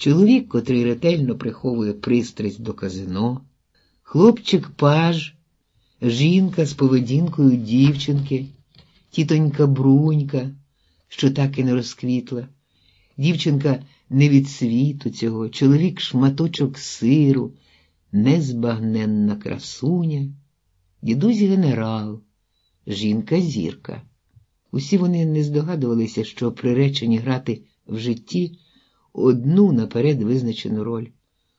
чоловік, котрий ретельно приховує пристрасть до казино, хлопчик паж, жінка з поведінкою дівчинки, тітонька брунька, що так і не розквітла, дівчинка не від світу цього, чоловік шматочок сиру, незбагненна красуня, дідусь генерал, жінка зірка. Усі вони не здогадувалися, що приречені грати в житті одну наперед визначену роль,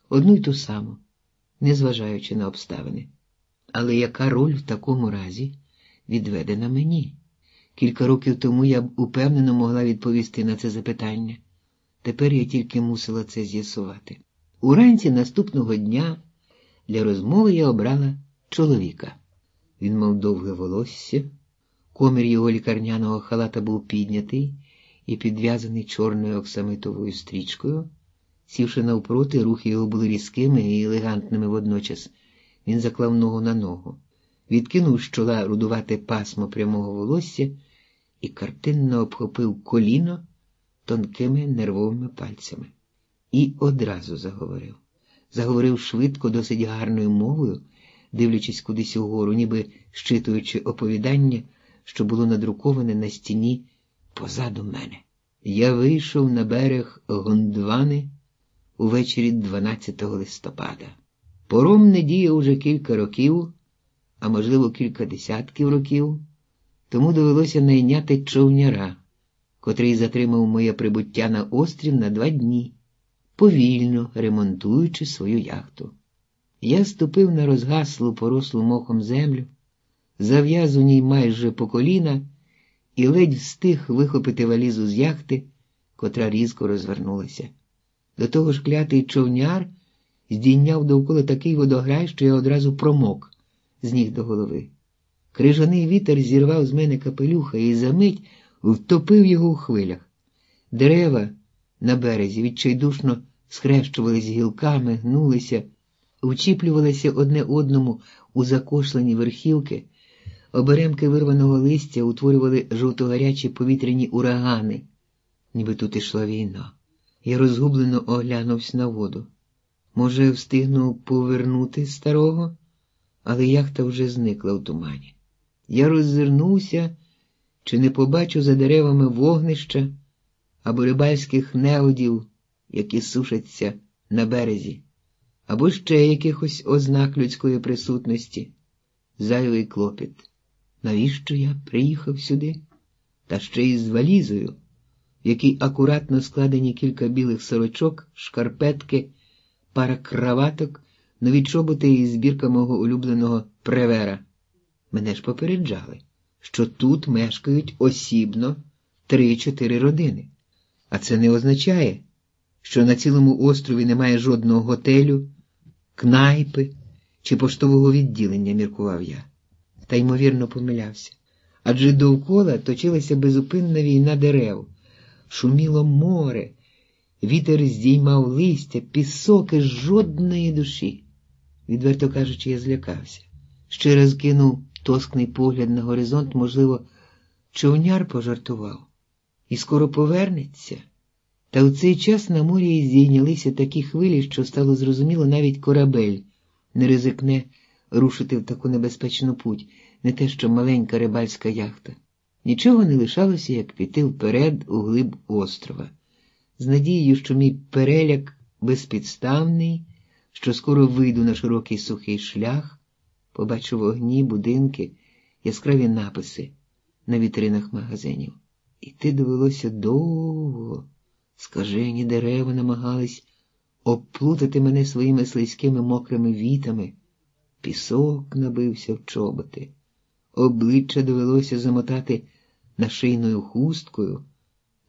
одну й ту саму, незважаючи на обставини. Але яка роль в такому разі відведена мені? Кілька років тому я б упевнено могла відповісти на це запитання. Тепер я тільки мусила це з'ясувати. Уранці наступного дня для розмови я обрала чоловіка. Він мав довге волосся, комір його лікарняного халата був піднятий і підв'язаний чорною оксамитовою стрічкою. Сівши навпроти, рухи його були різкими і елегантними водночас. Він заклав ногу на ногу, відкинув з чола рудувате пасмо прямого волосся і картинно обхопив коліно тонкими нервовими пальцями. І одразу заговорив. Заговорив швидко, досить гарною мовою, дивлячись кудись угору, ніби щитуючи оповідання, що було надруковане на стіні позаду мене. Я вийшов на берег Гондвани увечері 12 листопада. Пором не діє уже кілька років, а можливо, кілька десятків років, тому довелося найняти човняра, котрий затримав моє прибуття на острів на два дні, повільно ремонтуючи свою яхту. Я ступив на розгаслу порослу мохом землю, зав'яз у ній майже по коліна і ледь встиг вихопити валізу з яхти, котра різко розвернулася. До того ж клятий човняр здійняв довкола такий водограй, що я одразу промок з ніг до голови. Крижаний вітер зірвав з мене капелюха і за мить втопив його у хвилях. Дерева на березі відчайдушно схрещувались гілками, гнулися, вчіплювалися одне одному у закошлені верхівки, оберемки вирваного листя утворювали жовтогарячі повітряні урагани, ніби тут ішла війна. Я розгублено оглянувся на воду. Може, встигну повернути старого, але яхта вже зникла в тумані. Я роззирнувся, чи не побачу за деревами вогнища або рибальських неодів, які сушаться на березі, або ще якихось ознак людської присутності, зайвий клопіт. Навіщо я приїхав сюди? Та ще й з валізою, в якій акуратно складені кілька білих сорочок, шкарпетки, пара краваток, нові чоботи і збірка мого улюбленого превера. Мене ж попереджали, що тут мешкають осібно три-чотири родини. А це не означає, що на цілому острові немає жодного готелю, кнайпи чи поштового відділення, міркував я, та ймовірно помилявся. Адже довкола точилася безупинна війна дерев, шуміло море, вітер здіймав листя, пісок і жодної душі. Відверто кажучи, я злякався. Ще раз кинув тоскний погляд на горизонт, можливо, човняр пожартував і скоро повернеться. Та у цей час на морі здійнялися такі хвилі, що стало зрозуміло, навіть корабель не ризикне рушити в таку небезпечну путь, не те що маленька рибальська яхта. Нічого не лишалося, як піти вперед у глиб острова, з надією, що мій переляк безпідставний, що скоро вийду на широкий сухий шлях, побачу вогні, будинки, яскраві написи на вітринах магазинів. Іти довелося довго. Скажені дерева намагались обплутати мене своїми слизькими мокрими вітами, пісок набився в чоботи, обличчя довелося замотати нашийною хусткою.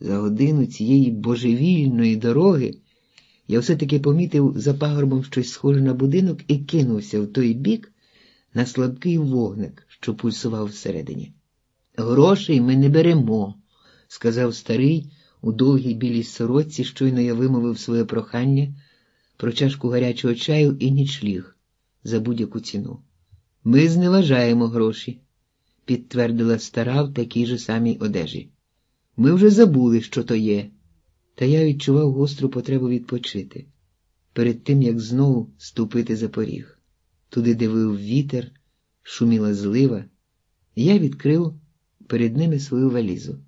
За годину цієї божевільної дороги я все-таки помітив за пагорбом щось схоже на будинок і кинувся в той бік на слабкий вогник, що пульсував всередині. Грошей ми не беремо, сказав старий у довгій білій сорочці, щойно я вимовив своє прохання про чашку гарячого чаю і нічліг за будь-яку ціну. Ми зневажаємо гроші, підтвердила стара в такій же самій одежі. Ми вже забули, що то є. та я відчував гостру потребу відпочити перед тим, як знову ступити за поріг. Туди дивив вітер, шуміла злива, я відкрив перед ними свою валізу.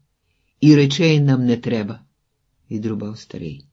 І речей нам не треба, відрубав старий.